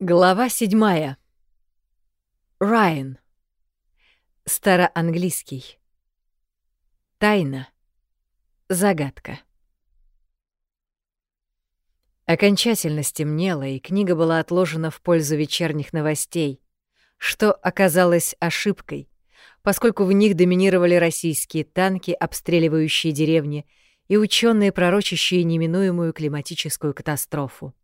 Глава седьмая. Райан. Староанглийский. Тайна. Загадка. Окончательно стемнело, и книга была отложена в пользу вечерних новостей, что оказалось ошибкой, поскольку в них доминировали российские танки, обстреливающие деревни, и ученые, пророчащие неминуемую климатическую катастрофу.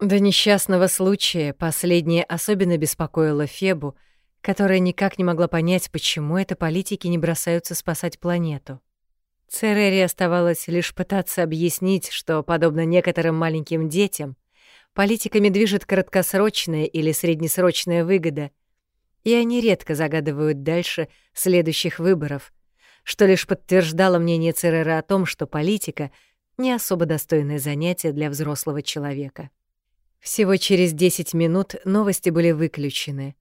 До несчастного случая последнее особенно беспокоило Фебу, которая никак не могла понять, почему это политики не бросаются спасать планету. Церере оставалось лишь пытаться объяснить, что, подобно некоторым маленьким детям, политиками движет краткосрочная или среднесрочная выгода, и они редко загадывают дальше следующих выборов, что лишь подтверждало мнение Цереры о том, что политика — не особо достойное занятие для взрослого человека. Всего через 10 минут новости были выключены.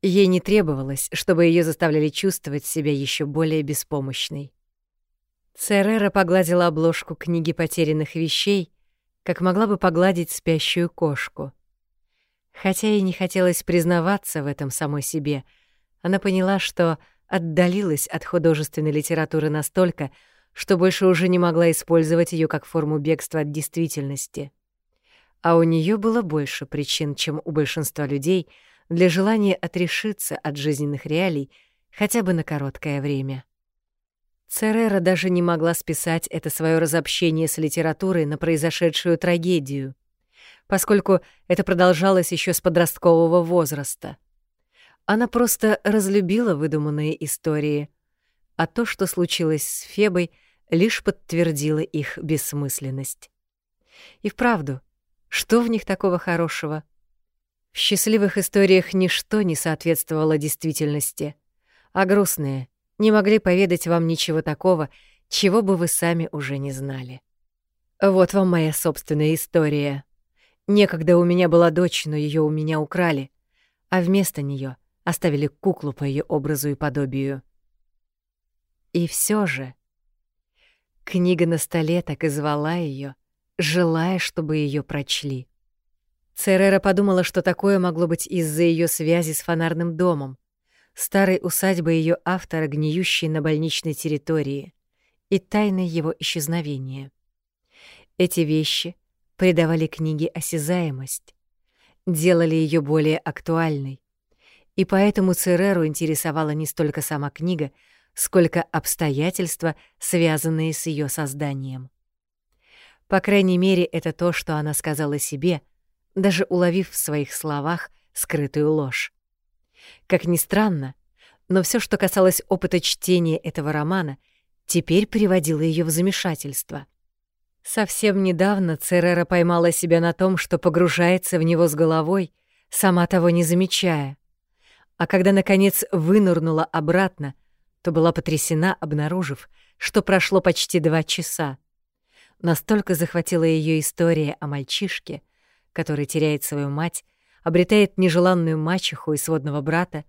Ей не требовалось, чтобы ее заставляли чувствовать себя еще более беспомощной. Церера погладила обложку книги потерянных вещей, как могла бы погладить спящую кошку. Хотя ей не хотелось признаваться в этом самой себе, она поняла, что отдалилась от художественной литературы настолько, что больше уже не могла использовать ее как форму бегства от действительности а у нее было больше причин, чем у большинства людей, для желания отрешиться от жизненных реалий хотя бы на короткое время. Церера даже не могла списать это свое разобщение с литературой на произошедшую трагедию, поскольку это продолжалось еще с подросткового возраста. Она просто разлюбила выдуманные истории, а то, что случилось с Фебой, лишь подтвердило их бессмысленность. И вправду, что в них такого хорошего? В счастливых историях ничто не соответствовало действительности, а грустные не могли поведать вам ничего такого, чего бы вы сами уже не знали. Вот вам моя собственная история. Некогда у меня была дочь, но ее у меня украли, а вместо нее оставили куклу по ее образу и подобию. И все же книга на столе так и звала ее, желая, чтобы ее прочли. Церера подумала, что такое могло быть из-за ее связи с фонарным домом, старой усадьбой ее автора, гниющей на больничной территории, и тайной его исчезновения. Эти вещи придавали книге осязаемость, делали ее более актуальной, и поэтому Цереру интересовала не столько сама книга, сколько обстоятельства, связанные с ее созданием. По крайней мере, это то, что она сказала себе, даже уловив в своих словах скрытую ложь. Как ни странно, но все, что касалось опыта чтения этого романа, теперь приводило ее в замешательство. Совсем недавно Церера поймала себя на том, что погружается в него с головой, сама того не замечая. А когда, наконец, вынырнула обратно, то была потрясена, обнаружив, что прошло почти два часа. Настолько захватила ее история о мальчишке, который теряет свою мать, обретает нежеланную мачеху и сводного брата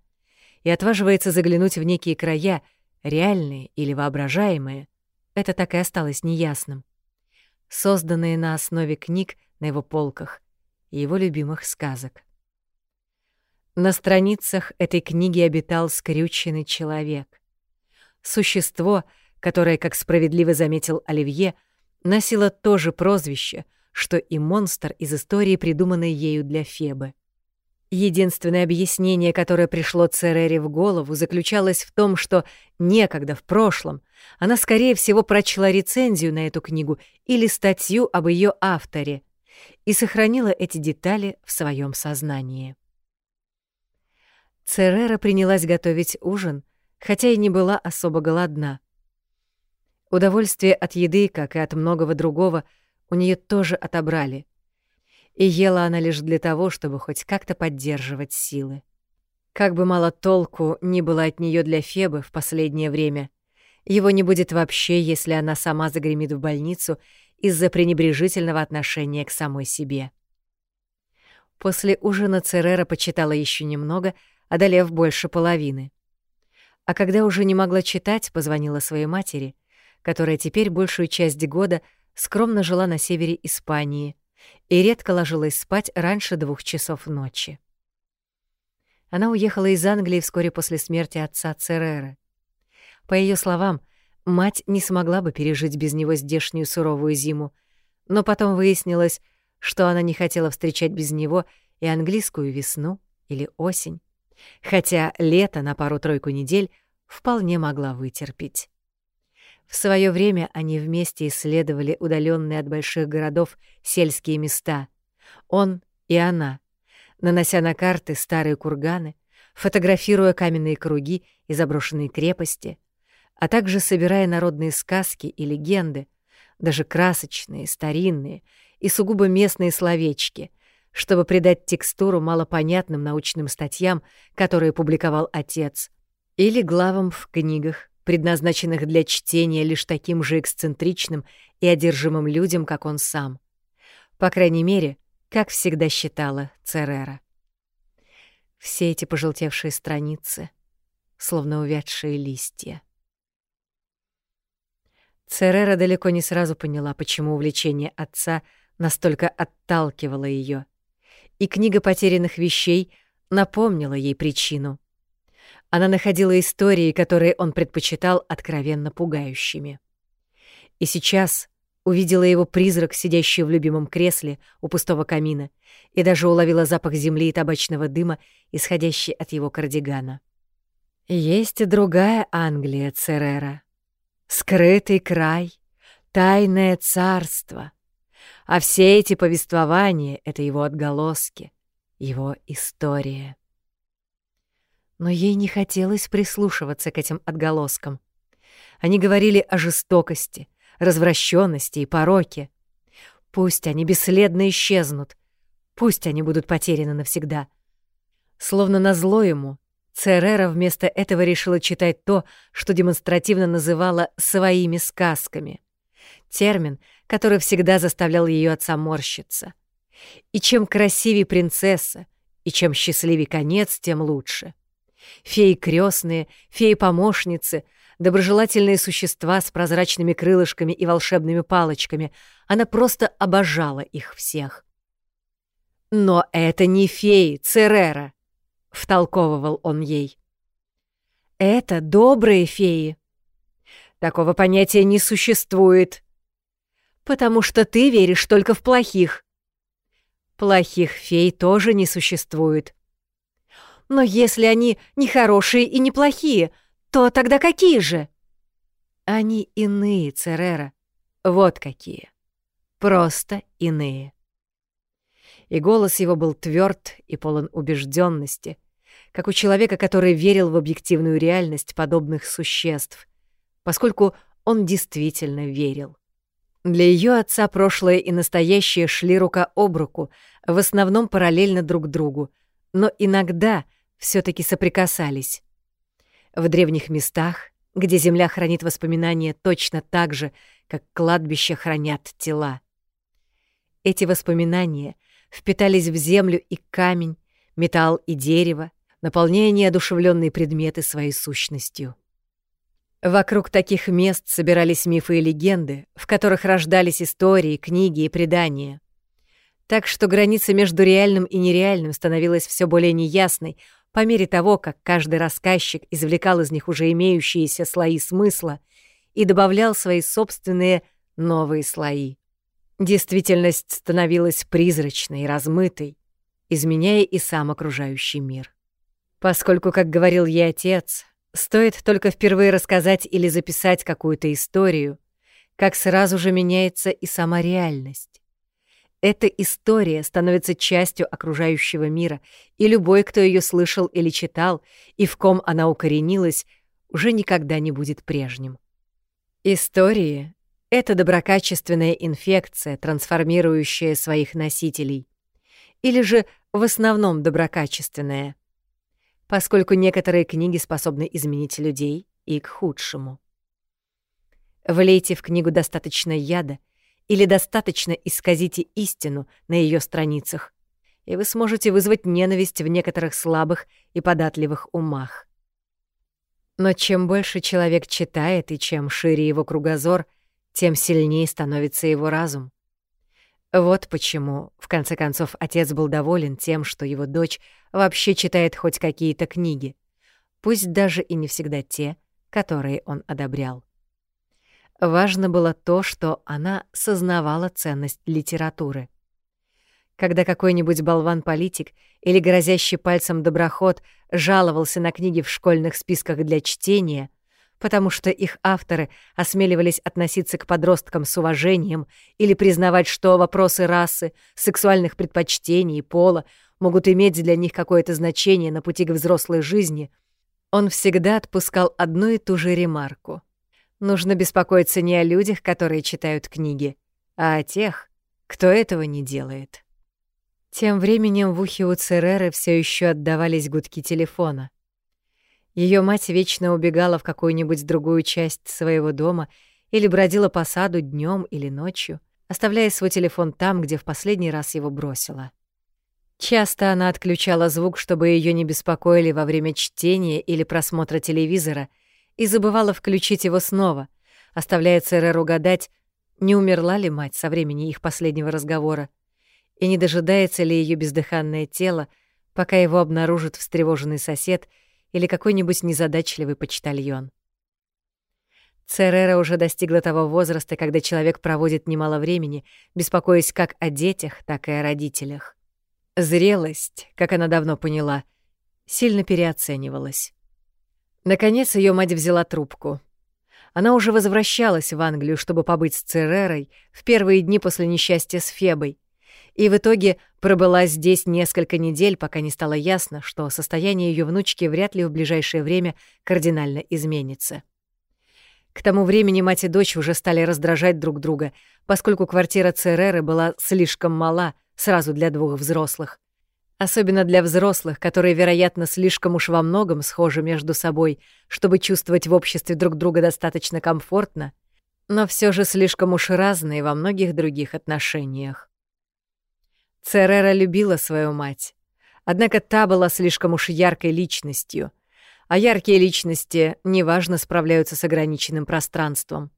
и отваживается заглянуть в некие края, реальные или воображаемые, это так и осталось неясным, созданные на основе книг на его полках и его любимых сказок. На страницах этой книги обитал скрюченный человек. Существо, которое, как справедливо заметил Оливье, — носила то же прозвище, что и монстр из истории, придуманной ею для Фебы. Единственное объяснение, которое пришло Церере в голову, заключалось в том, что некогда в прошлом она, скорее всего, прочла рецензию на эту книгу или статью об ее авторе и сохранила эти детали в своем сознании. Церера принялась готовить ужин, хотя и не была особо голодна. Удовольствие от еды, как и от многого другого, у нее тоже отобрали. И ела она лишь для того, чтобы хоть как-то поддерживать силы. Как бы мало толку ни было от нее для Фебы в последнее время, его не будет вообще, если она сама загремит в больницу из-за пренебрежительного отношения к самой себе. После ужина Церера почитала еще немного, одолев больше половины. А когда уже не могла читать, позвонила своей матери — которая теперь большую часть года скромно жила на севере Испании, и редко ложилась спать раньше двух часов ночи. Она уехала из Англии вскоре после смерти отца Цереры. По ее словам, мать не смогла бы пережить без него здешнюю суровую зиму, но потом выяснилось, что она не хотела встречать без него и английскую весну или осень, хотя лето на пару-тройку недель вполне могла вытерпеть. В свое время они вместе исследовали удаленные от больших городов сельские места. Он и она, нанося на карты старые курганы, фотографируя каменные круги и заброшенные крепости, а также собирая народные сказки и легенды, даже красочные, старинные и сугубо местные словечки, чтобы придать текстуру малопонятным научным статьям, которые публиковал отец, или главам в книгах, предназначенных для чтения лишь таким же эксцентричным и одержимым людям, как он сам. По крайней мере, как всегда считала Церера. Все эти пожелтевшие страницы, словно увядшие листья. Церера далеко не сразу поняла, почему увлечение отца настолько отталкивало ее, и книга потерянных вещей напомнила ей причину. Она находила истории, которые он предпочитал откровенно пугающими. И сейчас увидела его призрак, сидящий в любимом кресле у пустого камина, и даже уловила запах земли и табачного дыма, исходящий от его кардигана. Есть и другая Англия Церера. Скрытый край, тайное царство. А все эти повествования — это его отголоски, его история но ей не хотелось прислушиваться к этим отголоскам. Они говорили о жестокости, развращенности и пороке. Пусть они бесследно исчезнут, пусть они будут потеряны навсегда. Словно назло ему, Церера вместо этого решила читать то, что демонстративно называла «своими сказками». Термин, который всегда заставлял ее отца морщиться. И чем красивее принцесса, и чем счастливее конец, тем лучше. Феи крестные, феи-помощницы, доброжелательные существа с прозрачными крылышками и волшебными палочками. Она просто обожала их всех. «Но это не феи, Церера», — втолковывал он ей. «Это добрые феи». «Такого понятия не существует», «Потому что ты веришь только в плохих». «Плохих фей тоже не существует», но если они не хорошие и не плохие, то тогда какие же? Они иные, Церера. Вот какие. Просто иные. И голос его был тверд и полон убежденности, как у человека, который верил в объективную реальность подобных существ, поскольку он действительно верил. Для ее отца прошлое и настоящее шли рука об руку, в основном параллельно друг другу, но иногда — все таки соприкасались. В древних местах, где земля хранит воспоминания точно так же, как кладбища хранят тела. Эти воспоминания впитались в землю и камень, металл и дерево, наполняя неодушевленные предметы своей сущностью. Вокруг таких мест собирались мифы и легенды, в которых рождались истории, книги и предания. Так что граница между реальным и нереальным становилась все более неясной, по мере того, как каждый рассказчик извлекал из них уже имеющиеся слои смысла и добавлял свои собственные новые слои. Действительность становилась призрачной, размытой, изменяя и сам окружающий мир. Поскольку, как говорил ей отец, стоит только впервые рассказать или записать какую-то историю, как сразу же меняется и сама реальность. Эта история становится частью окружающего мира, и любой, кто ее слышал или читал, и в ком она укоренилась, уже никогда не будет прежним. Истории — это доброкачественная инфекция, трансформирующая своих носителей. Или же в основном доброкачественная, поскольку некоторые книги способны изменить людей и к худшему. Влейте в книгу достаточно яда — или достаточно исказите истину на ее страницах, и вы сможете вызвать ненависть в некоторых слабых и податливых умах. Но чем больше человек читает и чем шире его кругозор, тем сильнее становится его разум. Вот почему, в конце концов, отец был доволен тем, что его дочь вообще читает хоть какие-то книги, пусть даже и не всегда те, которые он одобрял. Важно было то, что она сознавала ценность литературы. Когда какой-нибудь болван-политик или грозящий пальцем доброход жаловался на книги в школьных списках для чтения — потому что их авторы осмеливались относиться к подросткам с уважением или признавать, что вопросы расы, сексуальных предпочтений и пола могут иметь для них какое-то значение на пути к взрослой жизни, он всегда отпускал одну и ту же ремарку. Нужно беспокоиться не о людях, которые читают книги, а о тех, кто этого не делает. Тем временем в ухе у Цереры все еще отдавались гудки телефона — ее мать вечно убегала в какую-нибудь другую часть своего дома или бродила по саду днем или ночью, оставляя свой телефон там, где в последний раз его бросила. Часто она отключала звук, чтобы ее не беспокоили во время чтения или просмотра телевизора, и забывала включить его снова, оставляя Цереру гадать, не умерла ли мать со времени их последнего разговора, и не дожидается ли ее бездыханное тело, пока его обнаружит встревоженный сосед — или какой-нибудь незадачливый почтальон. Церера уже достигла того возраста, когда человек проводит немало времени, беспокоясь как о детях, так и о родителях. Зрелость, как она давно поняла, сильно переоценивалась. Наконец ее мать взяла трубку. Она уже возвращалась в Англию, чтобы побыть с Церерой в первые дни после несчастья с Фебой, и в итоге пробыла здесь несколько недель, пока не стало ясно, что состояние ее внучки вряд ли в ближайшее время кардинально изменится. К тому времени мать и дочь уже стали раздражать друг друга, поскольку квартира Цереры была слишком мала сразу для двух взрослых. Особенно для взрослых, которые, вероятно, слишком уж во многом схожи между собой, чтобы чувствовать в обществе друг друга достаточно комфортно, но все же слишком уж разные во многих других отношениях. Церера любила свою мать. Однако та была слишком уж яркой личностью, а яркие личности неважно справляются с ограниченным пространством.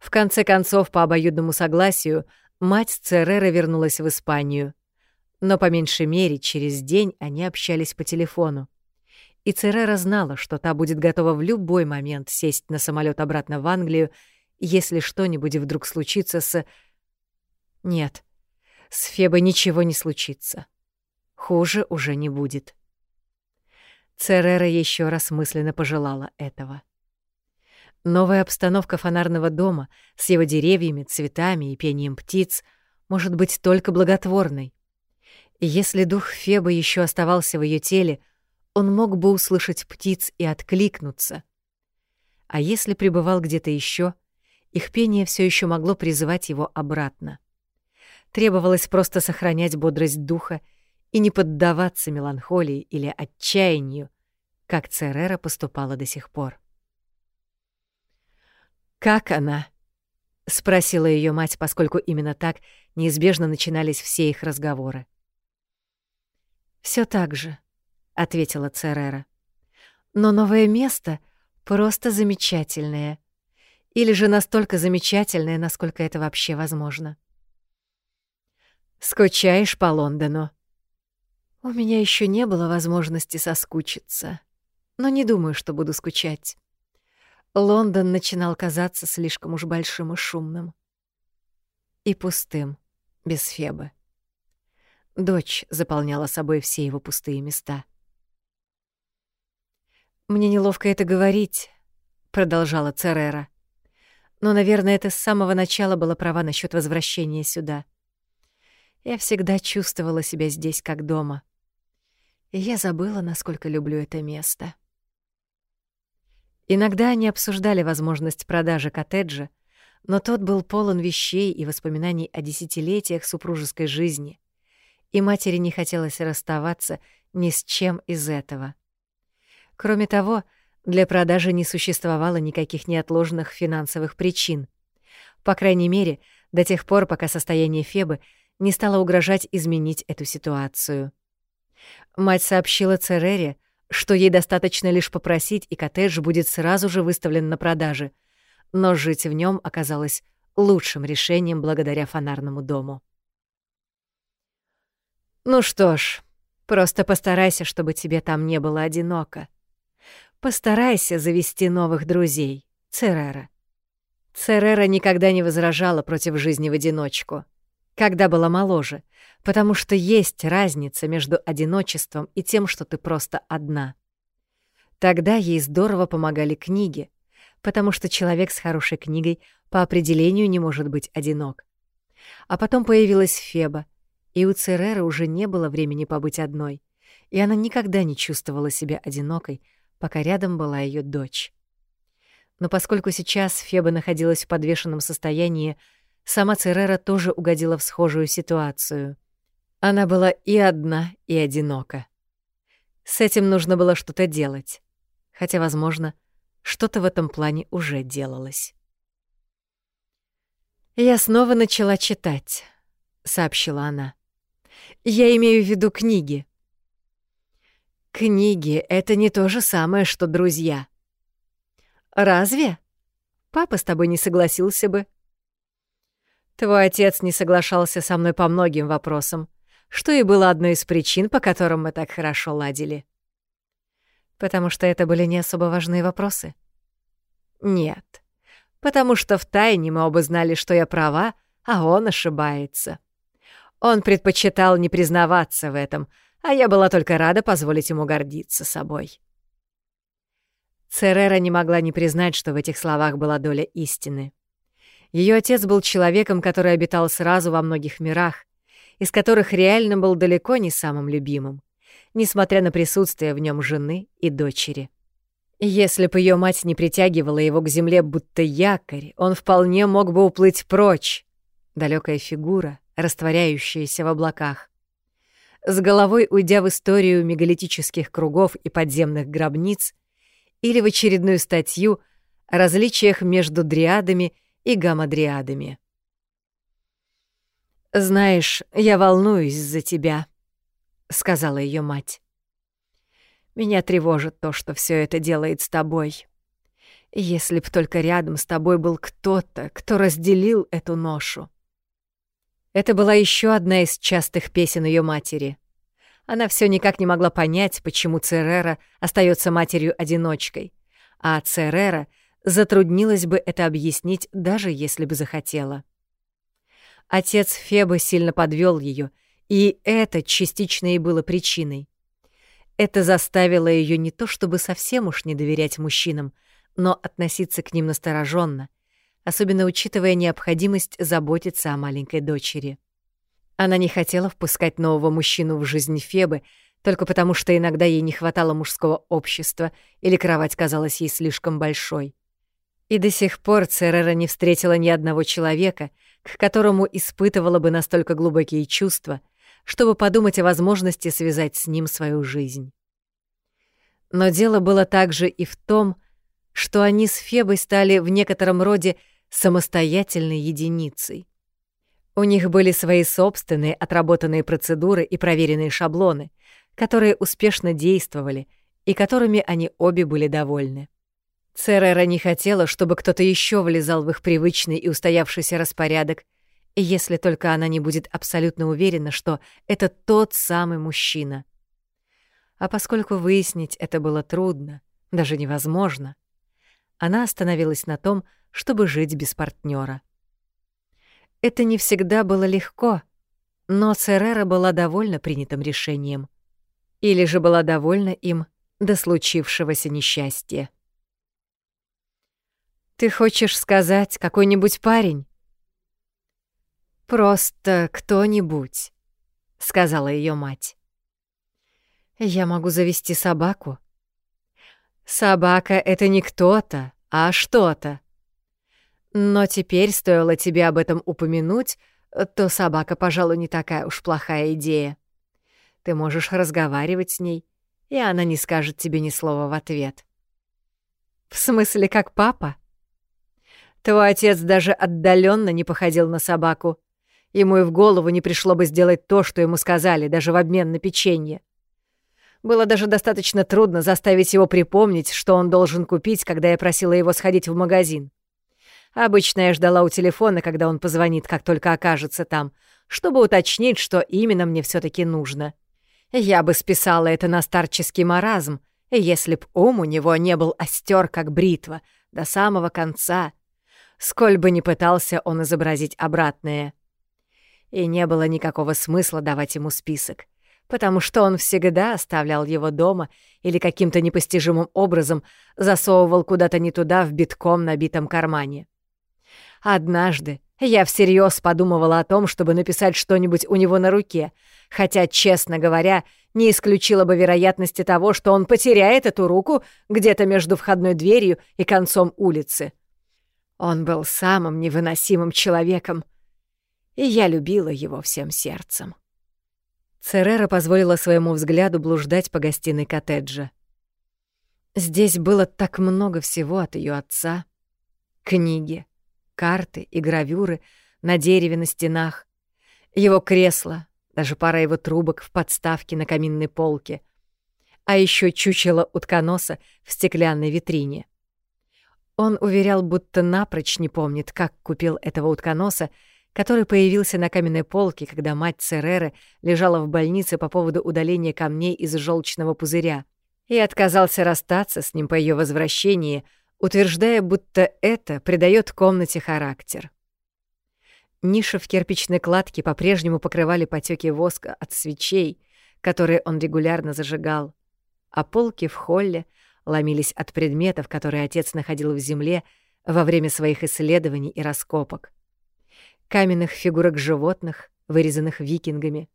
В конце концов, по обоюдному согласию, мать Церера вернулась в Испанию. Но по меньшей мере через день они общались по телефону. И Церера знала, что та будет готова в любой момент сесть на самолет обратно в Англию, если что-нибудь вдруг случится с... Нет, с Фебой ничего не случится. Хуже уже не будет. Церера еще раз мысленно пожелала этого. Новая обстановка фонарного дома с его деревьями, цветами и пением птиц может быть только благотворной. Если дух Фебы еще оставался в ее теле, он мог бы услышать птиц и откликнуться. А если пребывал где-то еще, их пение все еще могло призывать его обратно. Требовалось просто сохранять бодрость духа и не поддаваться меланхолии или отчаянию, как Церера поступала до сих пор. «Как она?» — спросила ее мать, поскольку именно так неизбежно начинались все их разговоры. Все так же», — ответила Церера. «Но новое место просто замечательное. Или же настолько замечательное, насколько это вообще возможно». Скучаешь по Лондону? У меня еще не было возможности соскучиться, но не думаю, что буду скучать. Лондон начинал казаться слишком уж большим и шумным. И пустым, без Фебы. Дочь заполняла собой все его пустые места. «Мне неловко это говорить», — продолжала Церера. «Но, наверное, это с самого начала было права насчет возвращения сюда». Я всегда чувствовала себя здесь как дома. И я забыла, насколько люблю это место. Иногда они обсуждали возможность продажи коттеджа, но тот был полон вещей и воспоминаний о десятилетиях супружеской жизни, и матери не хотелось расставаться ни с чем из этого. Кроме того, для продажи не существовало никаких неотложных финансовых причин. По крайней мере, до тех пор, пока состояние Фебы не стала угрожать изменить эту ситуацию. Мать сообщила Церере, что ей достаточно лишь попросить, и коттедж будет сразу же выставлен на продаже, но жить в нем оказалось лучшим решением благодаря фонарному дому. Ну что ж, просто постарайся, чтобы тебе там не было одиноко. Постарайся завести новых друзей, Церера. Церера никогда не возражала против жизни в одиночку, когда была моложе, потому что есть разница между одиночеством и тем, что ты просто одна. Тогда ей здорово помогали книги, потому что человек с хорошей книгой по определению не может быть одинок. А потом появилась Феба, и у Цереры уже не было времени побыть одной, и она никогда не чувствовала себя одинокой, пока рядом была ее дочь. Но поскольку сейчас Феба находилась в подвешенном состоянии, сама Церера тоже угодила в схожую ситуацию. Она была и одна, и одинока. С этим нужно было что-то делать. Хотя, возможно, что-то в этом плане уже делалось. «Я снова начала читать», — сообщила она. «Я имею в виду книги». «Книги — это не то же самое, что друзья». «Разве? Папа с тобой не согласился бы». «Твой отец не соглашался со мной по многим вопросам, что и было одной из причин, по которым мы так хорошо ладили». «Потому что это были не особо важные вопросы?» «Нет, потому что втайне мы оба знали, что я права, а он ошибается. Он предпочитал не признаваться в этом, а я была только рада позволить ему гордиться собой. Церера не могла не признать, что в этих словах была доля истины. Ее отец был человеком, который обитал сразу во многих мирах, из которых реально был далеко не самым любимым, несмотря на присутствие в нем жены и дочери. Если бы ее мать не притягивала его к земле будто якорь, он вполне мог бы уплыть прочь. Далекая фигура, растворяющаяся в облаках. С головой уйдя в историю мегалитических кругов и подземных гробниц или в очередную статью о различиях между дриадами и гамадриадами. «Знаешь, я волнуюсь за тебя», — сказала ее мать. Меня тревожит то, что все это делает с тобой. Если б только рядом с тобой был кто-то, кто разделил эту ношу. Это была еще одна из частых песен ее матери. Она все никак не могла понять, почему Церера остается матерью-одиночкой, а Церера затруднилась бы это объяснить, даже если бы захотела. Отец Фебы сильно подвел ее, и это частично и было причиной. Это заставило ее не то чтобы совсем уж не доверять мужчинам, но относиться к ним настороженно, особенно учитывая необходимость заботиться о маленькой дочери. Она не хотела впускать нового мужчину в жизнь Фебы, только потому что иногда ей не хватало мужского общества или кровать казалась ей слишком большой. И до сих пор Церера не встретила ни одного человека, к которому испытывала бы настолько глубокие чувства — чтобы подумать о возможности связать с ним свою жизнь. Но дело было также и в том, что они с Фебой стали в некотором роде самостоятельной единицей. У них были свои собственные отработанные процедуры и проверенные шаблоны, которые успешно действовали и которыми они обе были довольны. Церера не хотела, чтобы кто-то еще влезал в их привычный и устоявшийся распорядок, если только она не будет абсолютно уверена, что это тот самый мужчина. А поскольку выяснить это было трудно, даже невозможно, она остановилась на том, чтобы жить без партнера. Это не всегда было легко, но Церера была довольна принятым решением. Или же была довольна им до случившегося несчастья. «Ты хочешь сказать, какой-нибудь парень?» «Просто кто-нибудь», — сказала ее мать. «Я могу завести собаку». «Собака — это не кто-то, а что-то. Но теперь, стоило тебе об этом упомянуть, то собака, пожалуй, не такая уж плохая идея. Ты можешь разговаривать с ней, и она не скажет тебе ни слова в ответ». «В смысле, как папа?» Твой отец даже отдаленно не походил на собаку. Ему и в голову не пришло бы сделать то, что ему сказали, даже в обмен на печенье. Было даже достаточно трудно заставить его припомнить, что он должен купить, когда я просила его сходить в магазин. Обычно я ждала у телефона, когда он позвонит, как только окажется там, чтобы уточнить, что именно мне все таки нужно. Я бы списала это на старческий маразм, если б ум у него не был остер, как бритва, до самого конца, сколь бы ни пытался он изобразить обратное. И не было никакого смысла давать ему список, потому что он всегда оставлял его дома или каким-то непостижимым образом засовывал куда-то не туда в битком набитом кармане. Однажды я всерьез подумывала о том, чтобы написать что-нибудь у него на руке, хотя, честно говоря, не исключила бы вероятности того, что он потеряет эту руку где-то между входной дверью и концом улицы. Он был самым невыносимым человеком, и я любила его всем сердцем. Церера позволила своему взгляду блуждать по гостиной коттеджа. Здесь было так много всего от ее отца. Книги, карты и гравюры на дереве на стенах, его кресло, даже пара его трубок в подставке на каминной полке, а еще чучело утконоса в стеклянной витрине. Он уверял, будто напрочь не помнит, как купил этого утконоса, который появился на каменной полке, когда мать Цереры лежала в больнице по поводу удаления камней из желчного пузыря, и отказался расстаться с ним по ее возвращении — утверждая, будто это придает комнате характер. Ниши в кирпичной кладке по-прежнему покрывали потеки воска от свечей, которые он регулярно зажигал, а полки в холле ломились от предметов, которые отец находил в земле во время своих исследований и раскопок. Каменных фигурок животных, вырезанных викингами,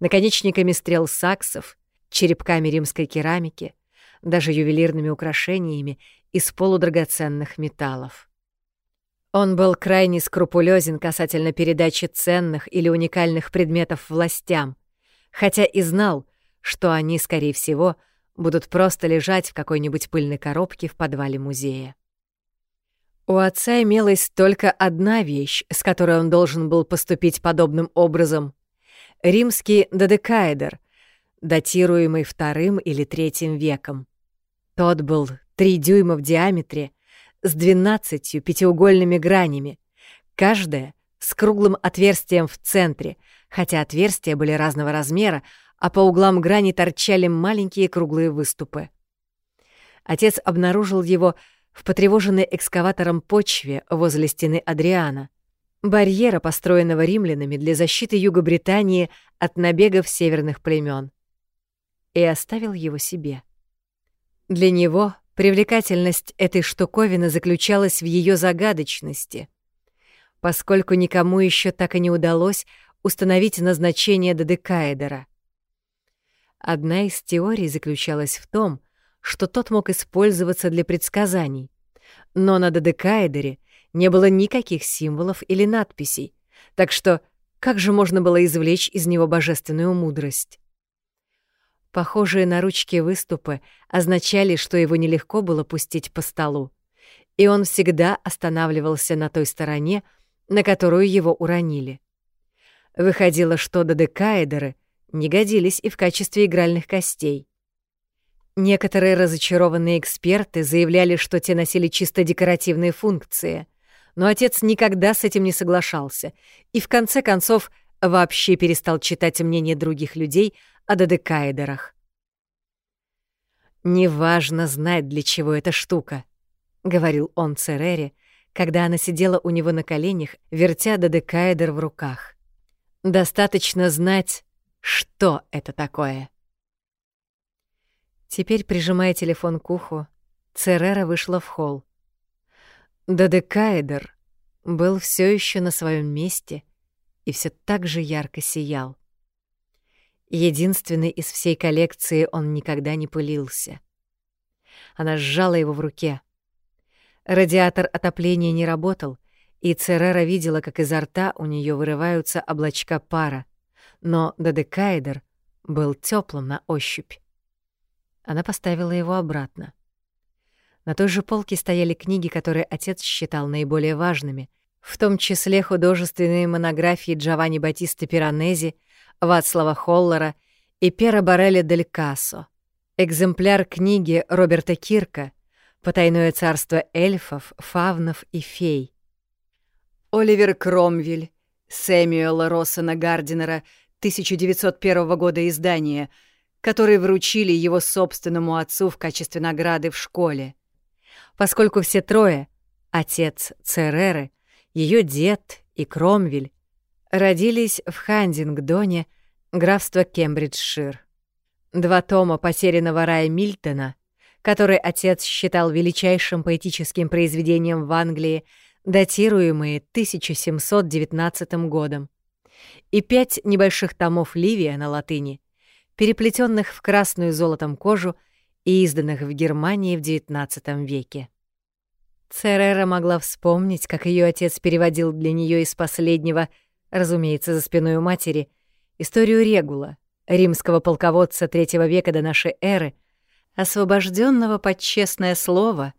наконечниками стрел саксов, черепками римской керамики, даже ювелирными украшениями из полудрагоценных металлов. Он был крайне скрупулезен касательно передачи ценных или уникальных предметов властям, хотя и знал, что они, скорее всего, будут просто лежать в какой-нибудь пыльной коробке в подвале музея. У отца имелась только одна вещь, с которой он должен был поступить подобным образом — римский додекаэдр, датируемый вторым или третьим веком. Тот был три дюйма в диаметре, с двенадцатью пятиугольными гранями, каждая с круглым отверстием в центре, хотя отверстия были разного размера, а по углам грани торчали маленькие круглые выступы. Отец обнаружил его в потревоженной экскаватором почве возле стены Адриана, барьера, построенного римлянами для защиты Юго-Британии от набегов северных племен, и оставил его себе. Для него Привлекательность этой штуковины заключалась в ее загадочности, поскольку никому еще так и не удалось установить назначение Додекаэдера. Одна из теорий заключалась в том, что тот мог использоваться для предсказаний, но на Додекаэдере не было никаких символов или надписей, так что как же можно было извлечь из него божественную мудрость? Похожие на ручки выступы означали, что его нелегко было пустить по столу, и он всегда останавливался на той стороне, на которую его уронили. Выходило, что додекаэдеры не годились и в качестве игральных костей. Некоторые разочарованные эксперты заявляли, что те носили чисто декоративные функции, но отец никогда с этим не соглашался и в конце концов вообще перестал читать мнения других людей — о додекаэдерах. «Неважно знать, для чего эта штука», — говорил он Церере, когда она сидела у него на коленях, вертя додекаэдер в руках. «Достаточно знать, что это такое». Теперь, прижимая телефон к уху, Церера вышла в холл. Додекаэдер был все еще на своем месте и все так же ярко сиял. Единственный из всей коллекции он никогда не пылился. Она сжала его в руке. Радиатор отопления не работал, и Церера видела, как изо рта у нее вырываются облачка пара, но Додекаэдер был теплым на ощупь. Она поставила его обратно. На той же полке стояли книги, которые отец считал наиболее важными, в том числе художественные монографии Джованни Батисты Пиранези — Вацлава Холлера и Пера Барреля дель Кассо, экземпляр книги Роберта Кирка «Потайное царство эльфов, фавнов и фей». Оливер Кромвель Сэмюэла Россона Гардинера 1901 года издания, который вручили его собственному отцу в качестве награды в школе. Поскольку все трое — отец Цереры, ее дед и Кромвель — родились в Хандингдоне, графство Кембриджшир. Два тома потерянного рая Мильтона, который отец считал величайшим поэтическим произведением в Англии, датируемые 1719 годом, и пять небольших томов Ливия на латыни, переплетенных в красную золотом кожу и изданных в Германии в XIX веке. Церера могла вспомнить, как ее отец переводил для нее из последнего, разумеется, за спиной у матери, историю Регула, римского полководца третьего века до нашей эры, освобожденного под честное слово,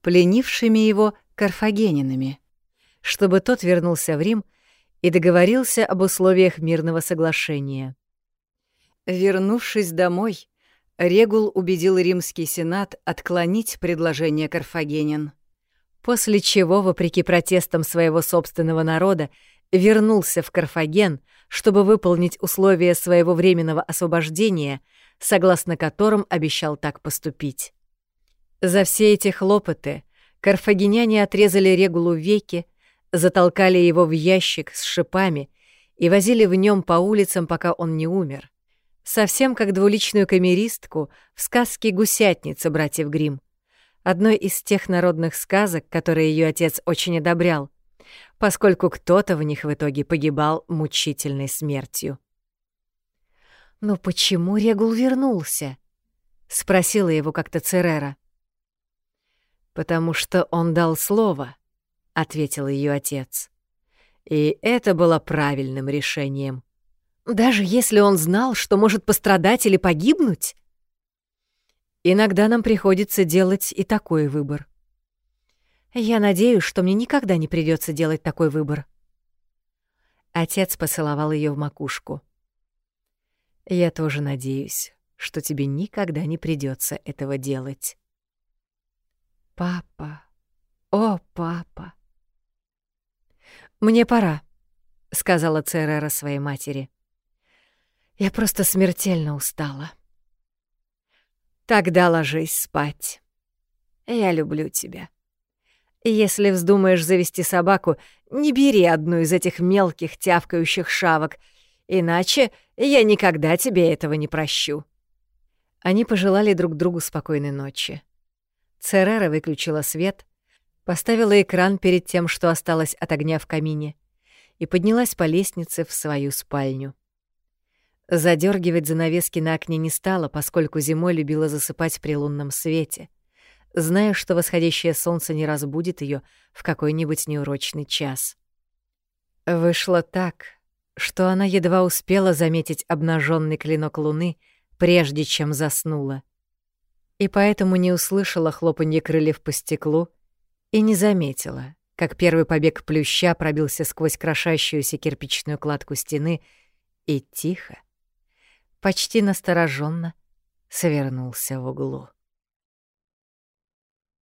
пленившими его карфагенинами, чтобы тот вернулся в Рим и договорился об условиях мирного соглашения. Вернувшись домой, Регул убедил римский сенат отклонить предложение карфагенин, после чего, вопреки протестам своего собственного народа, вернулся в Карфаген, чтобы выполнить условия своего временного освобождения, согласно которым обещал так поступить. За все эти хлопоты карфагеняне отрезали Регулу веки, затолкали его в ящик с шипами и возили в нем по улицам, пока он не умер. Совсем как двуличную камеристку в сказке «Гусятница» братьев Грим, одной из тех народных сказок, которые ее отец очень одобрял — поскольку кто-то в них в итоге погибал мучительной смертью. «Но почему Регул вернулся?» — спросила его как-то Церера. «Потому что он дал слово», — ответил ее отец. «И это было правильным решением». «Даже если он знал, что может пострадать или погибнуть?» «Иногда нам приходится делать и такой выбор», я надеюсь, что мне никогда не придется делать такой выбор. Отец поцеловал ее в макушку. Я тоже надеюсь, что тебе никогда не придется этого делать. Папа, о, папа. Мне пора, сказала Церера своей матери. Я просто смертельно устала. Тогда ложись спать. Я люблю тебя. Если вздумаешь завести собаку, не бери одну из этих мелких тявкающих шавок, иначе я никогда тебе этого не прощу». Они пожелали друг другу спокойной ночи. Церера выключила свет, поставила экран перед тем, что осталось от огня в камине, и поднялась по лестнице в свою спальню. Задергивать занавески на окне не стала, поскольку зимой любила засыпать при лунном свете — зная, что восходящее солнце не разбудит ее в какой-нибудь неурочный час. Вышло так, что она едва успела заметить обнаженный клинок луны, прежде чем заснула. И поэтому не услышала хлопанье крыльев по стеклу и не заметила, как первый побег плюща пробился сквозь крошащуюся кирпичную кладку стены и тихо, почти настороженно, свернулся в углу.